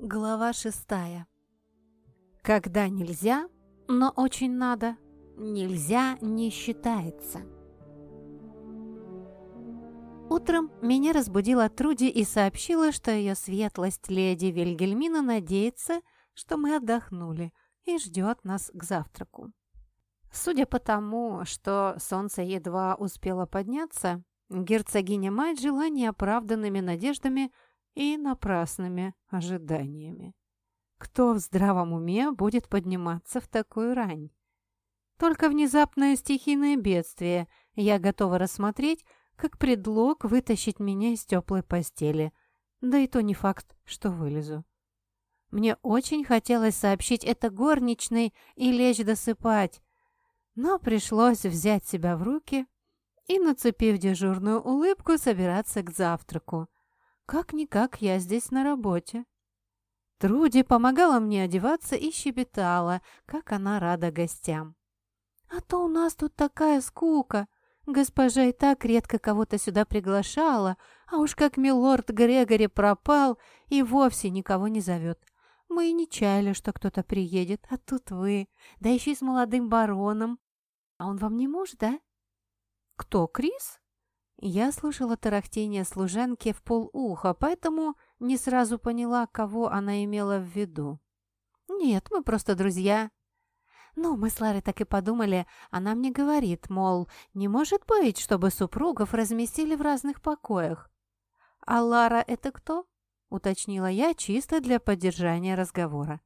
Глава шестая. Когда нельзя, но очень надо, нельзя не считается. Утром меня разбудила Труди и сообщила, что ее светлость леди Вильгельмина надеется, что мы отдохнули и ждет нас к завтраку. Судя по тому, что солнце едва успело подняться, герцогиня-мать жила неоправданными надеждами – и напрасными ожиданиями. Кто в здравом уме будет подниматься в такую рань? Только внезапное стихийное бедствие я готова рассмотреть как предлог вытащить меня из теплой постели. Да и то не факт, что вылезу. Мне очень хотелось сообщить это горничной и лечь досыпать, но пришлось взять себя в руки и, нацепив дежурную улыбку, собираться к завтраку. Как-никак я здесь на работе. Труди помогала мне одеваться и щебетала, как она рада гостям. «А то у нас тут такая скука. Госпожа и так редко кого-то сюда приглашала, а уж как милорд Грегори пропал и вовсе никого не зовет. Мы и не чаяли, что кто-то приедет, а тут вы, да еще и с молодым бароном. А он вам не муж, да?» «Кто, Крис?» Я слушала тарахтение служанки в полуха, поэтому не сразу поняла, кого она имела в виду. «Нет, мы просто друзья». «Ну, мы с Ларой так и подумали. Она мне говорит, мол, не может быть, чтобы супругов разместили в разных покоях». «А Лара это кто?» — уточнила я чисто для поддержания разговора.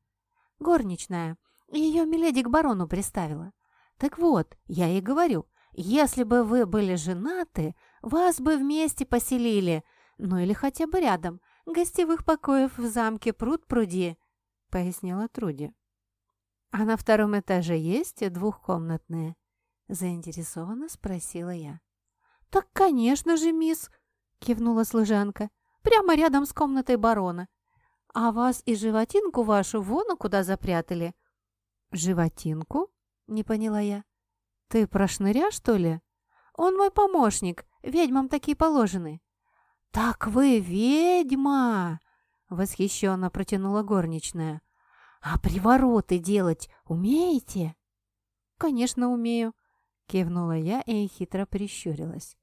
«Горничная. Ее Миледи к барону приставила. Так вот, я ей говорю, если бы вы были женаты, вас бы вместе поселили, ну или хотя бы рядом. Гостевых покоев в замке пруд пруди», — пояснила Труди. «А на втором этаже есть двухкомнатные?» — заинтересованно спросила я. «Так, конечно же, мисс!» — кивнула служанка. «Прямо рядом с комнатой барона. А вас и животинку вашу вон куда запрятали». «Животинку?» — не поняла я. «Ты про шныря, что ли?» «Он мой помощник. Ведьмам такие положены». «Так вы ведьма!» — восхищенно протянула горничная. «А привороты делать умеете?» «Конечно, умею», — кивнула я и хитро прищурилась.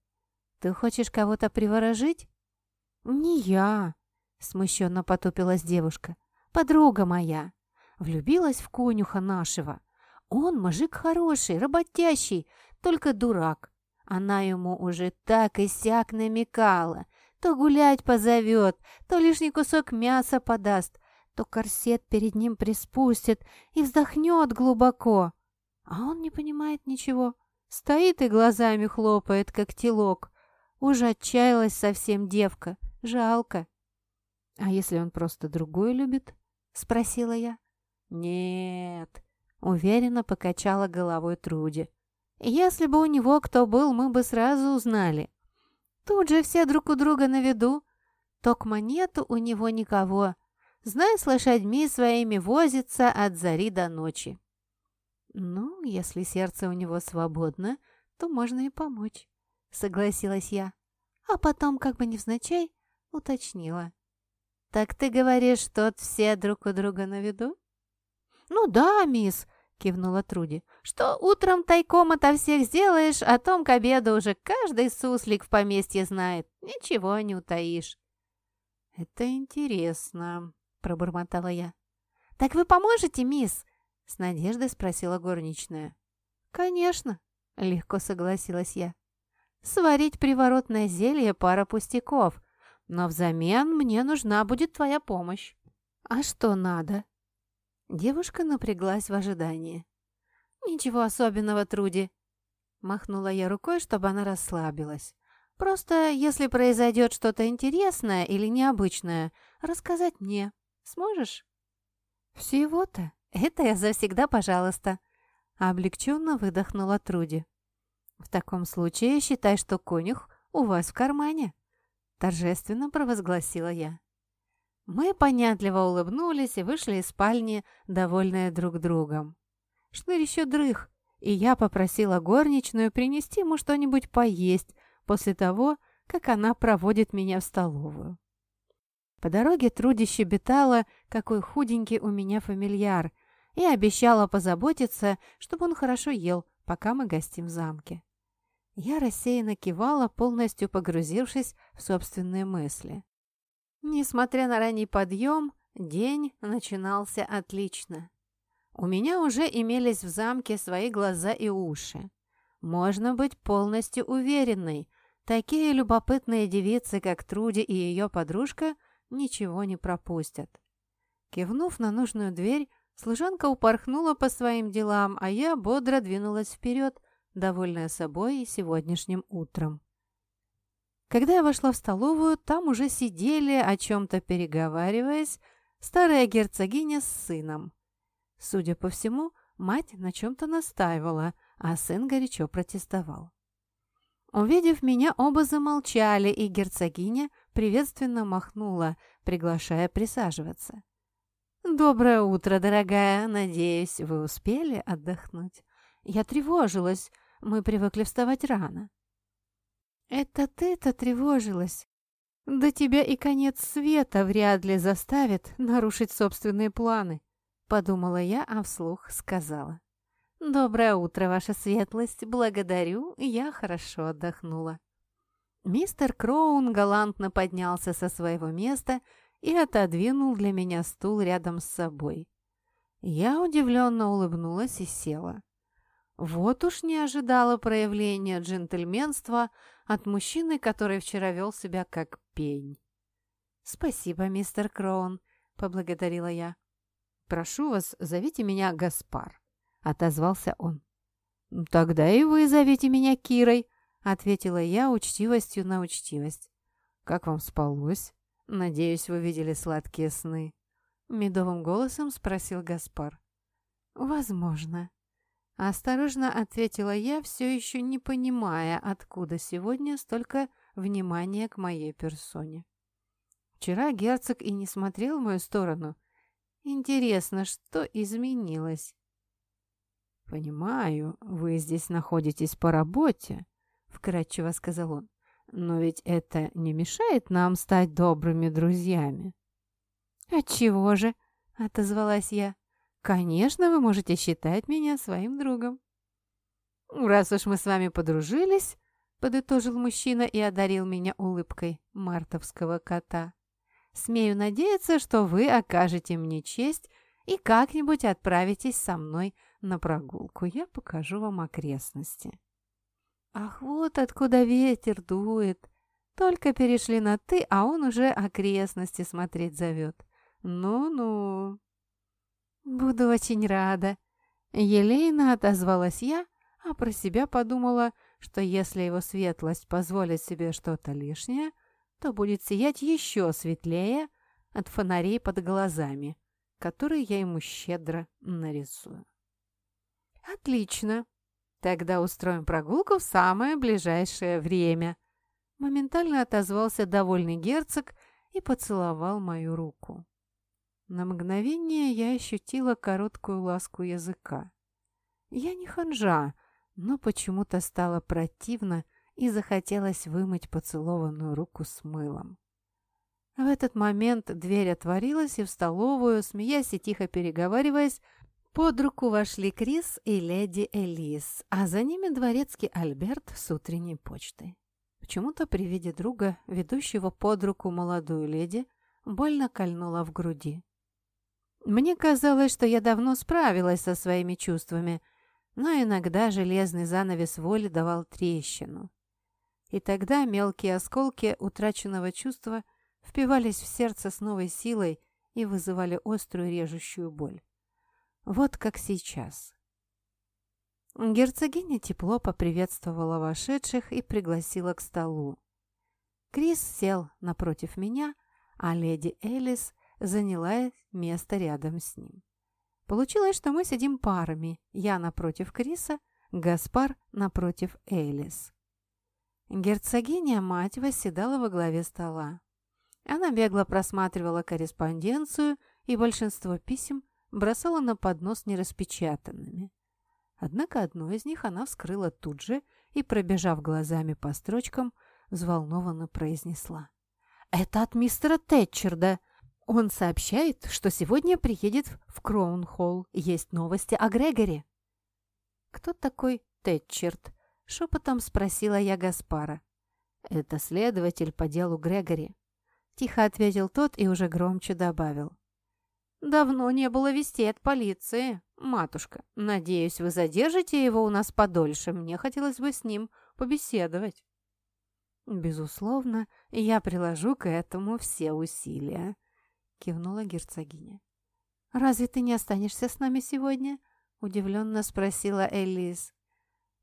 «Ты хочешь кого-то приворожить?» «Не я», — смущенно потупилась девушка. «Подруга моя. Влюбилась в конюха нашего. Он мужик хороший, работящий, только дурак. Она ему уже так и сяк намекала. То гулять позовет, то лишний кусок мяса подаст, то корсет перед ним приспустит и вздохнет глубоко. А он не понимает ничего. Стоит и глазами хлопает, как телок. Уже отчаялась совсем девка. Жалко. «А если он просто другой любит?» — спросила я. «Нет», — уверенно покачала головой Труди. Если бы у него кто был, мы бы сразу узнали. Тут же все друг у друга на виду. Токма нету у него никого. Знай, с лошадьми своими возится от зари до ночи. Ну, если сердце у него свободно, то можно и помочь, согласилась я. А потом, как бы невзначай, уточнила. «Так ты говоришь, что все друг у друга на виду?» «Ну да, мисс», кивнула Труди, что утром тайком ото всех сделаешь, о том к обеду уже каждый суслик в поместье знает. Ничего не утаишь. «Это интересно», — пробормотала я. «Так вы поможете, мисс?» — с надеждой спросила горничная. «Конечно», — легко согласилась я. «Сварить приворотное зелье — пара пустяков, но взамен мне нужна будет твоя помощь». «А что надо?» Девушка напряглась в ожидании. «Ничего особенного, Труди!» Махнула я рукой, чтобы она расслабилась. «Просто, если произойдет что-то интересное или необычное, рассказать мне. Сможешь?» «Всего-то? Это я завсегда, пожалуйста!» Облегченно выдохнула Труди. «В таком случае считай, что конюх у вас в кармане!» Торжественно провозгласила я. Мы понятливо улыбнулись и вышли из спальни, довольные друг другом. Шнырь еще дрых, и я попросила горничную принести ему что-нибудь поесть после того, как она проводит меня в столовую. По дороге Труди щебетала, какой худенький у меня фамильяр, и обещала позаботиться, чтобы он хорошо ел, пока мы гостим в замке. Я рассеянно кивала, полностью погрузившись в собственные мысли. Несмотря на ранний подъем, день начинался отлично. У меня уже имелись в замке свои глаза и уши. Можно быть полностью уверенной, такие любопытные девицы, как Труди и ее подружка, ничего не пропустят. Кивнув на нужную дверь, служанка упорхнула по своим делам, а я бодро двинулась вперед, довольная собой и сегодняшним утром. Когда я вошла в столовую, там уже сидели, о чем-то переговариваясь, старая герцогиня с сыном. Судя по всему, мать на чем-то настаивала, а сын горячо протестовал. Увидев меня, оба замолчали, и герцогиня приветственно махнула, приглашая присаживаться. «Доброе утро, дорогая. Надеюсь, вы успели отдохнуть?» Я тревожилась. Мы привыкли вставать рано. «Это ты-то тревожилась? Да тебя и конец света вряд ли заставит нарушить собственные планы», подумала я, а вслух сказала. «Доброе утро, ваша светлость. Благодарю, я хорошо отдохнула». Мистер Кроун галантно поднялся со своего места и отодвинул для меня стул рядом с собой. Я удивленно улыбнулась и села. Вот уж не ожидала проявления джентльменства от мужчины, который вчера вел себя как пень. «Спасибо, мистер Кроун», — поблагодарила я. «Прошу вас, зовите меня Гаспар», — отозвался он. «Тогда и вы зовите меня Кирой», — ответила я учтивостью на учтивость. «Как вам спалось? Надеюсь, вы видели сладкие сны?» Медовым голосом спросил Гаспар. «Возможно», Осторожно ответила я, все еще не понимая, откуда сегодня столько внимания к моей персоне. Вчера герцог и не смотрел в мою сторону. Интересно, что изменилось? «Понимаю, вы здесь находитесь по работе», — вкратчиво сказал он. «Но ведь это не мешает нам стать добрыми друзьями». «Отчего же?» — отозвалась я. Конечно, вы можете считать меня своим другом. Раз уж мы с вами подружились, подытожил мужчина и одарил меня улыбкой мартовского кота. Смею надеяться, что вы окажете мне честь и как-нибудь отправитесь со мной на прогулку. Я покажу вам окрестности. Ах, вот откуда ветер дует. Только перешли на «ты», а он уже окрестности смотреть зовет. Ну-ну. «Буду очень рада». Елейно отозвалась я, а про себя подумала, что если его светлость позволит себе что-то лишнее, то будет сиять еще светлее от фонарей под глазами, которые я ему щедро нарисую. «Отлично. Тогда устроим прогулку в самое ближайшее время», моментально отозвался довольный герцог и поцеловал мою руку. На мгновение я ощутила короткую ласку языка. Я не ханжа, но почему-то стало противно и захотелось вымыть поцелованную руку с мылом. В этот момент дверь отворилась, и в столовую, смеясь и тихо переговариваясь, под руку вошли Крис и леди Элис, а за ними дворецкий Альберт с утренней почтой. Почему-то при виде друга, ведущего под руку молодую леди, больно кольнула в груди. Мне казалось, что я давно справилась со своими чувствами, но иногда железный занавес воли давал трещину. И тогда мелкие осколки утраченного чувства впивались в сердце с новой силой и вызывали острую режущую боль. Вот как сейчас. Герцогиня тепло поприветствовала вошедших и пригласила к столу. Крис сел напротив меня, а леди Элис заняла место рядом с ним. Получилось, что мы сидим парами, я напротив Криса, Гаспар напротив Элис. Герцогиня-мать восседала во главе стола. Она бегло просматривала корреспонденцию и большинство писем бросала на поднос нераспечатанными. Однако одно из них она вскрыла тут же и, пробежав глазами по строчкам, взволнованно произнесла. Это от мистера Тэтчерда. Он сообщает, что сегодня приедет в Кроунхолл. Есть новости о Грегоре». «Кто такой Тэтчерд?» — шепотом спросила я Гаспара. «Это следователь по делу Грегори», — тихо ответил тот и уже громче добавил. «Давно не было вестей от полиции, матушка. Надеюсь, вы задержите его у нас подольше. Мне хотелось бы с ним побеседовать». «Безусловно, я приложу к этому все усилия», — кивнула герцогиня. «Разве ты не останешься с нами сегодня?» — удивленно спросила Элис.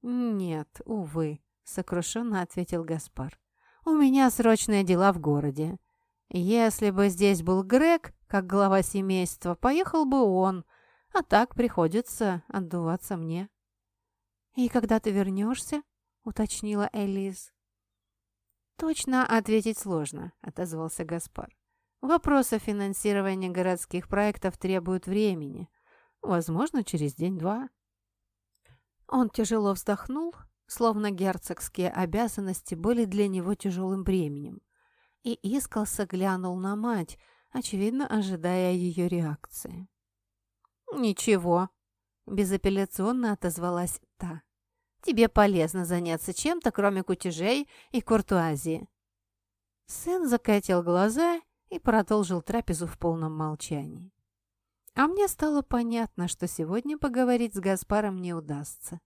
«Нет, увы», — сокрушенно ответил Гаспар. «У меня срочные дела в городе. Если бы здесь был Грег, как глава семейства, поехал бы он, а так приходится отдуваться мне». «И когда ты вернешься?» — уточнила Элис. «Точно ответить сложно», — отозвался Гаспар. Вопросы финансирования городских проектов требуют времени. Возможно, через день-два. Он тяжело вздохнул, словно герцогские обязанности были для него тяжелым бременем, и искоса глянул на мать, очевидно, ожидая ее реакции. «Ничего», — безапелляционно отозвалась та. «Тебе полезно заняться чем-то, кроме кутежей и куртуазии». Сын закатил глаза и продолжил трапезу в полном молчании. А мне стало понятно, что сегодня поговорить с Гаспаром не удастся.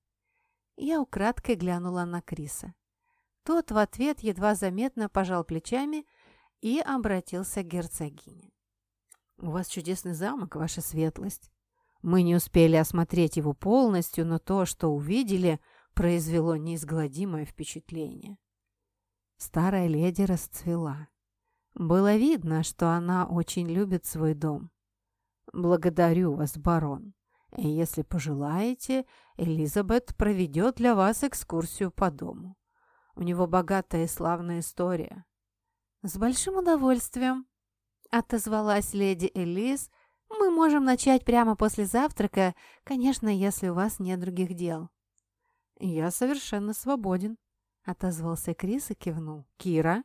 Я украдкой глянула на Криса. Тот в ответ едва заметно пожал плечами и обратился к герцогине. «У вас чудесный замок, ваша светлость. Мы не успели осмотреть его полностью, но то, что увидели, произвело неизгладимое впечатление». Старая леди расцвела. Было видно, что она очень любит свой дом. «Благодарю вас, барон. Если пожелаете, Элизабет проведет для вас экскурсию по дому. У него богатая и славная история». «С большим удовольствием», — отозвалась леди Элиз. «Мы можем начать прямо после завтрака, конечно, если у вас нет других дел». «Я совершенно свободен», — отозвался Крис и кивнул. «Кира?»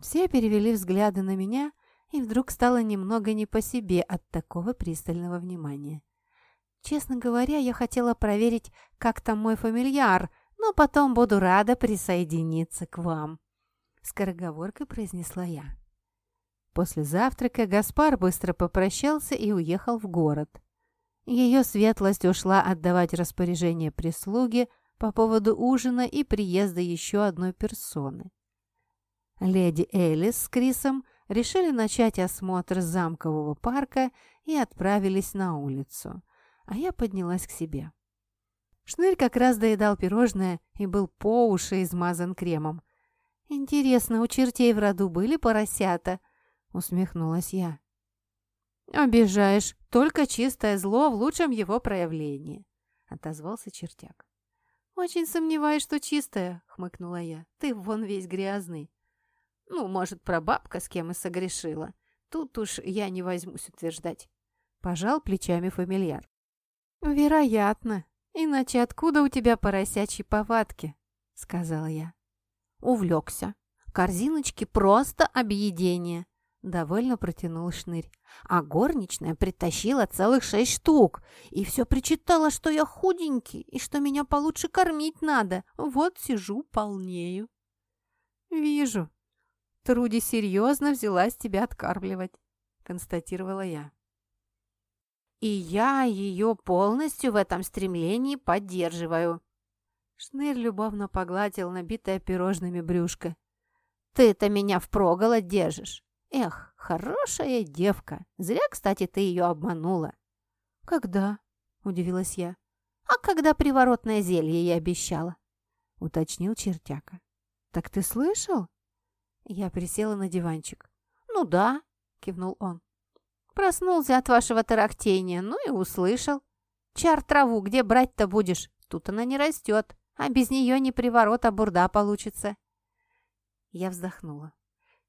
Все перевели взгляды на меня, и вдруг стало немного не по себе от такого пристального внимания. Честно говоря, я хотела проверить, как там мой фамильяр, но потом буду рада присоединиться к вам», — скороговоркой произнесла я. После завтрака Гаспар быстро попрощался и уехал в город. Ее светлость ушла отдавать распоряжение прислуги по поводу ужина и приезда еще одной персоны. Леди Элис с Крисом решили начать осмотр замкового парка и отправились на улицу, а я поднялась к себе. Шнырь как раз доедал пирожное и был по уши измазан кремом. «Интересно, у чертей в роду были поросята?» — усмехнулась я. «Обижаешь, только чистое зло в лучшем его проявлении», — отозвался чертяк. «Очень сомневаюсь, что чистое», — хмыкнула я. «Ты вон весь грязный». Ну, может, прабабка с кем и согрешила. Тут уж я не возьмусь утверждать. Пожал плечами фамильяр. Вероятно. Иначе откуда у тебя поросячьи повадки? Сказала я. Увлекся. Корзиночки просто объедение. Довольно протянул шнырь. А горничная притащила целых шесть штук. И все причитала, что я худенький и что меня получше кормить надо. Вот сижу, полнею. «Вижу», Труди серьезно взялась тебя откармливать», — констатировала я. «И я ее полностью в этом стремлении поддерживаю». Шнырь любовно погладил набитое пирожными брюшко. «Ты-то меня впроголод держишь. Эх, хорошая девка. Зря, кстати, ты ее обманула». «Когда?» — удивилась я. «А когда приворотное зелье я обещала?» — уточнил чертяка. «Так ты слышал?» Я присела на диванчик. «Ну да», — кивнул он. «Проснулся от вашего тарахтения, ну и услышал. Чар траву где брать-то будешь? Тут она не растет, а без нее не приворот, а бурда получится». Я вздохнула.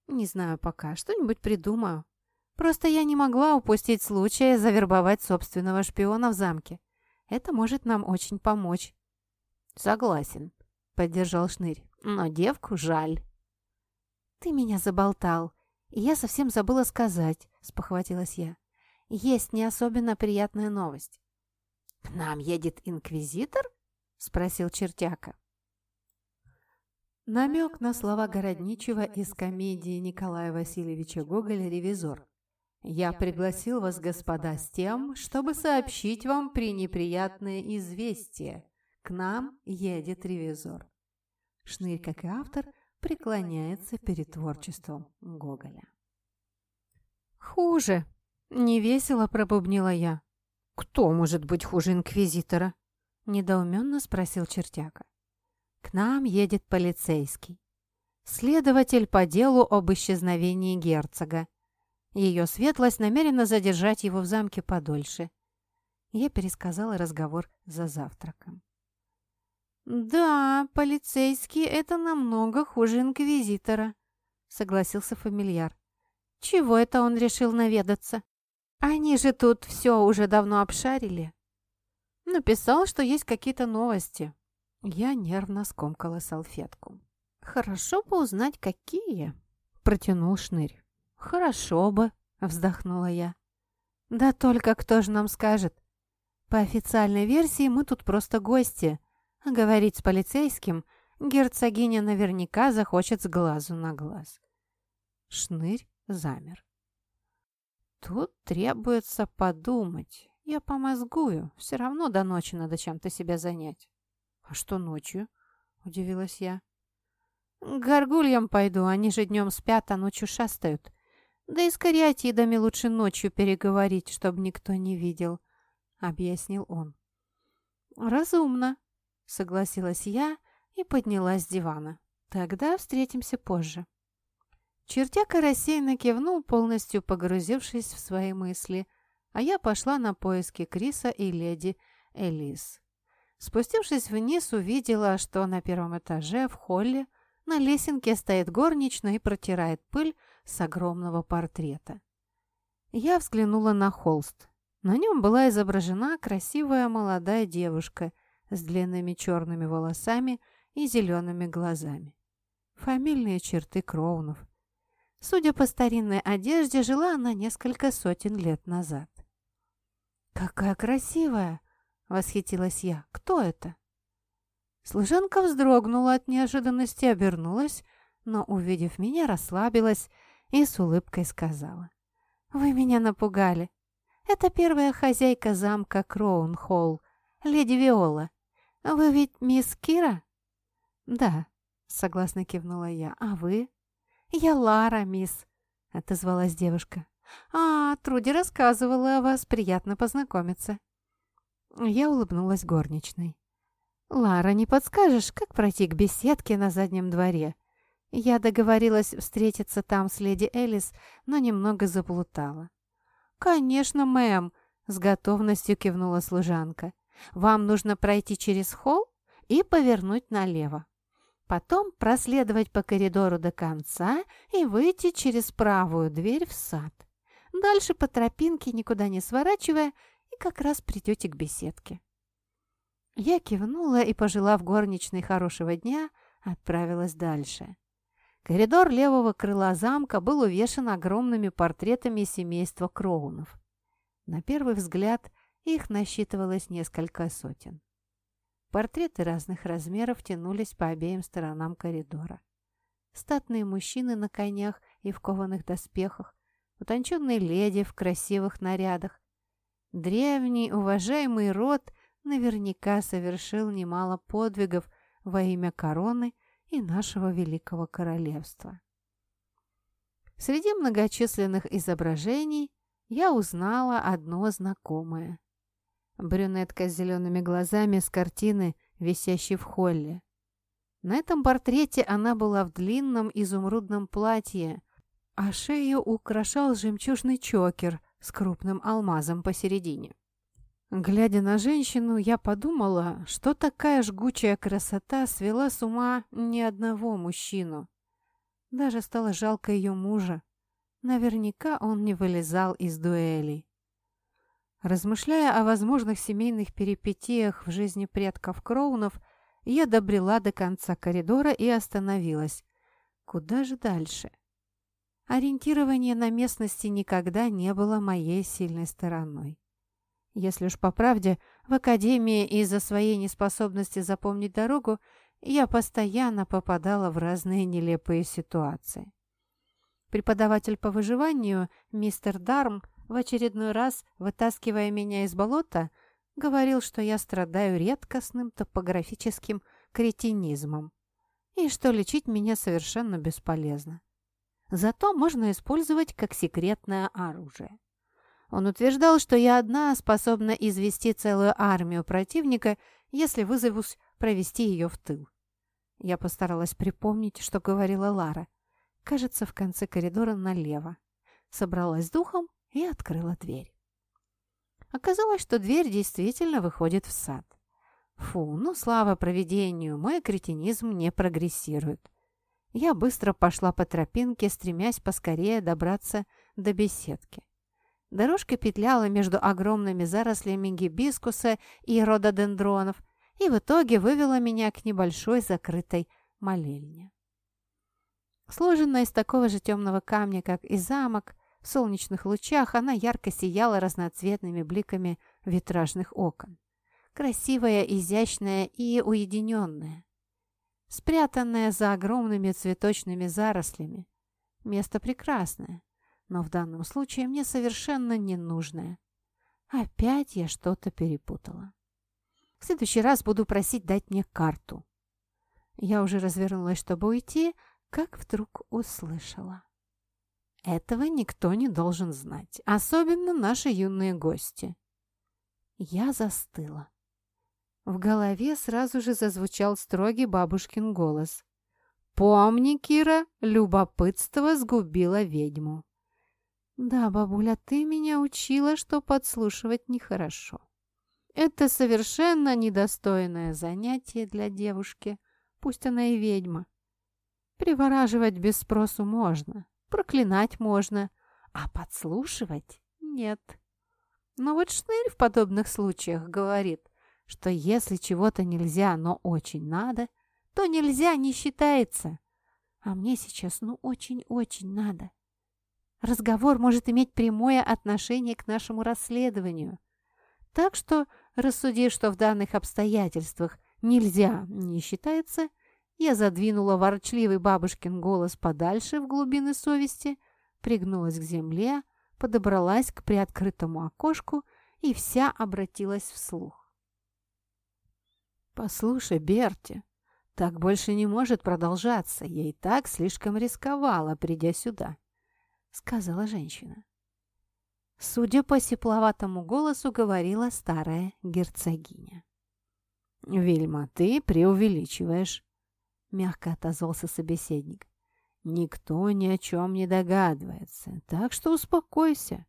«Не знаю пока, что-нибудь придумаю. Просто я не могла упустить случая завербовать собственного шпиона в замке. Это может нам очень помочь». «Согласен», — поддержал Шнырь. «Но девку жаль». «Ты меня заболтал, и я совсем забыла сказать», — спохватилась я. «Есть не особенно приятная новость». «К нам едет инквизитор?» — спросил чертяка. Намек на слова Городничева из комедии Николая Васильевича Гоголя «Ревизор». «Я пригласил вас, господа, с тем, чтобы сообщить вам пренеприятное известие. К нам едет ревизор». Шнырь, как и автор, преклоняется перед творчеством Гоголя. «Хуже!» – невесело пробубнила я. «Кто может быть хуже инквизитора?» – недоуменно спросил чертяка. «К нам едет полицейский. Следователь по делу об исчезновении герцога. Ее светлость намерена задержать его в замке подольше». Я пересказала разговор за завтраком. «Да, полицейский — это намного хуже инквизитора», — согласился фамильяр. «Чего это он решил наведаться? Они же тут все уже давно обшарили». Написал, что есть какие-то новости. Я нервно скомкала салфетку. «Хорошо бы узнать, какие», — протянул Шнырь. «Хорошо бы», — вздохнула я. «Да только кто же нам скажет? По официальной версии мы тут просто гости, говорить с полицейским герцогиня наверняка захочет с глазу на глаз. Шнырь замер. Тут требуется подумать. Я помозгую. Все равно до ночи надо чем-то себя занять. А что ночью? Удивилась я. К горгульям пойду. Они же днем спят, а ночью шастают. Да и с кариатидами лучше ночью переговорить, чтобы никто не видел, объяснил он. Разумно, согласилась я и поднялась с дивана. Тогда встретимся позже. Чертяка рассеянно кивнул, полностью погрузившись в свои мысли, а я пошла на поиски Криса и леди Элис. Спустившись вниз, увидела, что на первом этаже в холле на лесенке стоит горничная и протирает пыль с огромного портрета. Я взглянула на холст. На нем была изображена красивая молодая девушка с длинными черными волосами и зелеными глазами. Фамильные черты Кроунов. Судя по старинной одежде, жила она несколько сотен лет назад. «Какая красивая!» — восхитилась я. «Кто это?» Служанка вздрогнула от неожиданности, обернулась, но, увидев меня, расслабилась и с улыбкой сказала. «Вы меня напугали. Это первая хозяйка замка Кроун-Холл, леди Виола. «Вы ведь мисс Кира?» «Да», — согласно кивнула я. «А вы?» «Я Лара, мисс», — отозвалась девушка. «А, Труди рассказывала о вас. Приятно познакомиться». Я улыбнулась горничной. «Лара, не подскажешь, как пройти к беседке на заднем дворе?» Я договорилась встретиться там с леди Элис, но немного заплутала. «Конечно, мэм», — с готовностью кивнула служанка. Вам нужно пройти через холл и повернуть налево. Потом проследовать по коридору до конца и выйти через правую дверь в сад. Дальше по тропинке, никуда не сворачивая, и как раз придете к беседке. Я кивнула и, пожелав горничной хорошего дня, отправилась дальше. Коридор левого крыла замка был увешан огромными портретами семейства Кроунов. На первый взгляд их насчитывалось несколько сотен. Портреты разных размеров тянулись по обеим сторонам коридора. Статные мужчины на конях и в кованых доспехах, утонченные леди в красивых нарядах. Древний, уважаемый род наверняка совершил немало подвигов во имя короны и нашего великого королевства. Среди многочисленных изображений я узнала одно знакомое. Брюнетка с зелеными глазами с картины, висящей в холле. На этом портрете она была в длинном изумрудном платье, а шею украшал жемчужный чокер с крупным алмазом посередине. Глядя на женщину, я подумала, что такая жгучая красота свела с ума ни одного мужчину. Даже стало жалко ее мужа. Наверняка он не вылезал из дуэлей. Размышляя о возможных семейных перипетиях в жизни предков Кроунов, я добрела до конца коридора и остановилась. Куда же дальше? Ориентирование на местности никогда не было моей сильной стороной. Если уж по правде, в академии из-за своей неспособности запомнить дорогу я постоянно попадала в разные нелепые ситуации. Преподаватель по выживанию, мистер Дарм, в очередной раз, вытаскивая меня из болота, говорил, что я страдаю редкостным топографическим кретинизмом и что лечить меня совершенно бесполезно. Зато можно использовать как секретное оружие. Он утверждал, что я одна способна извести целую армию противника, если вызовусь провести ее в тыл. Я постаралась припомнить, что говорила Лара. Кажется, в конце коридора налево. Собралась духом и открыла дверь. Оказалось, что дверь действительно выходит в сад. Фу, ну слава проведению, мой кретинизм не прогрессирует. Я быстро пошла по тропинке, стремясь поскорее добраться до беседки. Дорожка петляла между огромными зарослями гибискуса и рододендронов и в итоге вывела меня к небольшой закрытой молельне. Сложенная из такого же темного камня, как и замок, в солнечных лучах она ярко сияла разноцветными бликами витражных окон. Красивая, изящная и уединенная спрятанная за огромными цветочными зарослями. Место прекрасное, но в данном случае мне совершенно не нужное. Опять я что-то перепутала. В следующий раз буду просить дать мне карту. Я уже развернулась, чтобы уйти, как вдруг услышала. Этого никто не должен знать, особенно наши юные гости. Я застыла. В голове сразу же зазвучал строгий бабушкин голос. «Помни, Кира, любопытство сгубило ведьму». «Да, бабуля, ты меня учила, что подслушивать нехорошо. Это совершенно недостойное занятие для девушки, пусть она и ведьма. Привораживать без спросу можно, проклинать можно, а подслушивать – нет. Но вот Шнырь в подобных случаях говорит, что если чего-то нельзя, но очень надо, то нельзя не считается. А мне сейчас ну очень-очень надо. Разговор может иметь прямое отношение к нашему расследованию. Так что, рассудив, что в данных обстоятельствах нельзя не считается, я задвинула ворчливый бабушкин голос подальше в глубины совести, пригнулась к земле, подобралась к приоткрытому окошку и вся обратилась вслух. «Послушай, Берти, так больше не может продолжаться. Я и так слишком рисковала, придя сюда», — сказала женщина. Судя по сепловатому голосу, говорила старая герцогиня. «Вильма, ты преувеличиваешь», — мягко отозвался собеседник. «Никто ни о чем не догадывается, так что успокойся.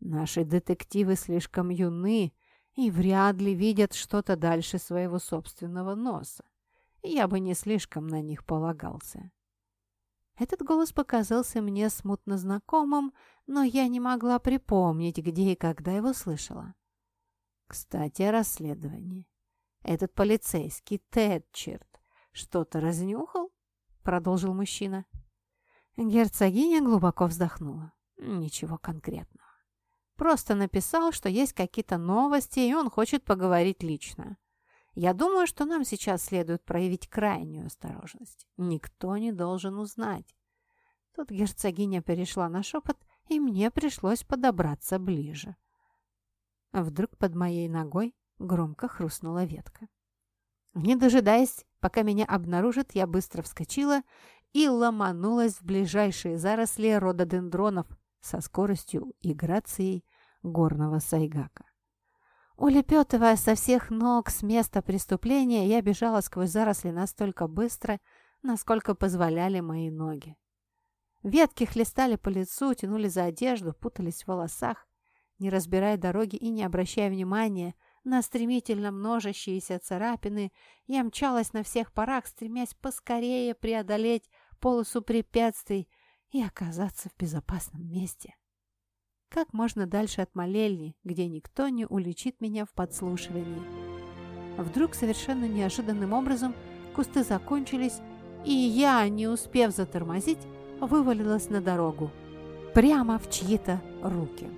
Наши детективы слишком юны, и вряд ли видят что-то дальше своего собственного носа. Я бы не слишком на них полагался. Этот голос показался мне смутно знакомым, но я не могла припомнить, где и когда его слышала. Кстати, о расследовании. Этот полицейский Тэтчерт что-то разнюхал? Продолжил мужчина. Герцогиня глубоко вздохнула. Ничего конкретного. Просто написал, что есть какие-то новости, и он хочет поговорить лично. Я думаю, что нам сейчас следует проявить крайнюю осторожность. Никто не должен узнать. Тут герцогиня перешла на шепот, и мне пришлось подобраться ближе. Вдруг под моей ногой громко хрустнула ветка. Не дожидаясь, пока меня обнаружат, я быстро вскочила и ломанулась в ближайшие заросли рододендронов, со скоростью и грацией горного сайгака. Улепетывая со всех ног с места преступления, я бежала сквозь заросли настолько быстро, насколько позволяли мои ноги. Ветки хлестали по лицу, тянули за одежду, путались в волосах. Не разбирая дороги и не обращая внимания на стремительно множащиеся царапины, я мчалась на всех парах, стремясь поскорее преодолеть полосу препятствий, и оказаться в безопасном месте. Как можно дальше от молельни, где никто не уличит меня в подслушивании. Вдруг совершенно неожиданным образом кусты закончились, и я, не успев затормозить, вывалилась на дорогу, прямо в чьи-то руки.